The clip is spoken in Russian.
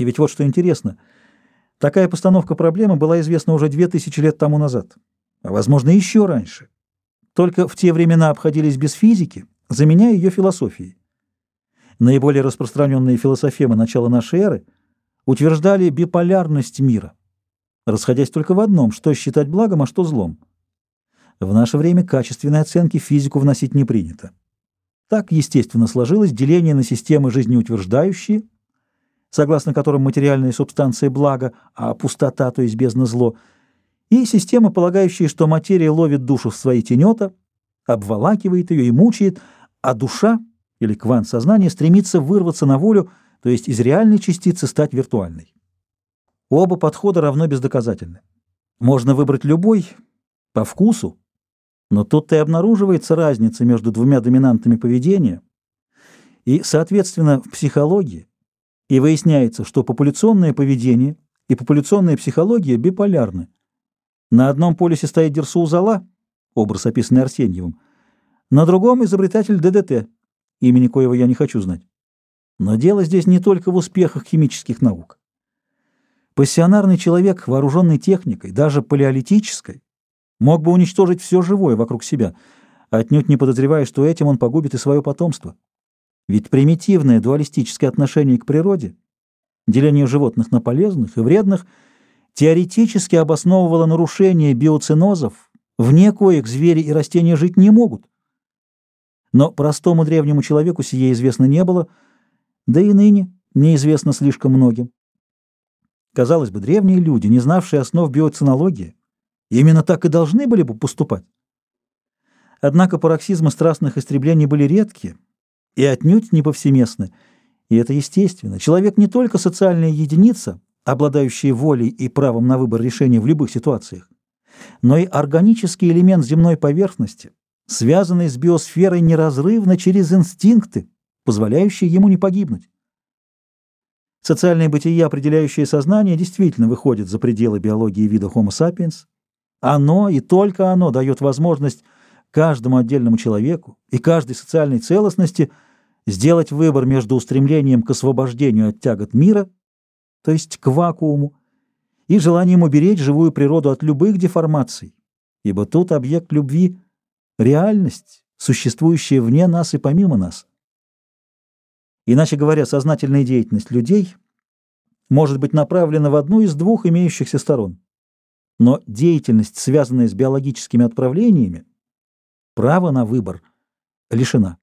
И ведь вот что интересно. Такая постановка проблемы была известна уже две тысячи лет тому назад, а, возможно, еще раньше. Только в те времена обходились без физики, заменяя ее философией. Наиболее распространенные философемы начала нашей эры утверждали биполярность мира, расходясь только в одном, что считать благом, а что злом. В наше время качественной оценки физику вносить не принято. Так, естественно, сложилось деление на системы жизнеутверждающие, согласно которым материальная субстанция благо, а пустота, то есть бездна зло, и системы, полагающие, что материя ловит душу в свои тенета, обволакивает ее и мучает, а душа или квант сознания стремится вырваться на волю, то есть из реальной частицы стать виртуальной. Оба подхода равно бездоказательны. Можно выбрать любой по вкусу, но тут-то и обнаруживается разница между двумя доминантами поведения, и, соответственно, в психологии, и выясняется, что популяционное поведение и популяционная психология биполярны. На одном полюсе стоит Дерсу Зала, образ, описанный Арсеньевым, на другом — изобретатель ДДТ, имени коего я не хочу знать. Но дело здесь не только в успехах химических наук. Пассионарный человек, вооруженный техникой, даже палеолитической, мог бы уничтожить все живое вокруг себя, отнюдь не подозревая, что этим он погубит и свое потомство. Ведь примитивное дуалистическое отношение к природе, деление животных на полезных и вредных, теоретически обосновывало нарушение биоценозов, вне коих звери и растения жить не могут. Но простому древнему человеку сие известно не было, да и ныне неизвестно слишком многим. Казалось бы, древние люди, не знавшие основ биоценологии, Именно так и должны были бы поступать. Однако пароксизмы страстных истреблений были редки и отнюдь не повсеместны. И это естественно. Человек не только социальная единица, обладающая волей и правом на выбор решения в любых ситуациях, но и органический элемент земной поверхности, связанный с биосферой неразрывно через инстинкты, позволяющие ему не погибнуть. Социальное бытие, определяющее сознание, действительно выходит за пределы биологии вида Homo sapiens, оно и только оно дает возможность каждому отдельному человеку и каждой социальной целостности сделать выбор между устремлением к освобождению от тягот мира, то есть к вакууму, и желанием уберечь живую природу от любых деформаций, ибо тут объект любви — реальность, существующая вне нас и помимо нас. Иначе говоря, сознательная деятельность людей может быть направлена в одну из двух имеющихся сторон но деятельность, связанная с биологическими отправлениями, право на выбор лишена.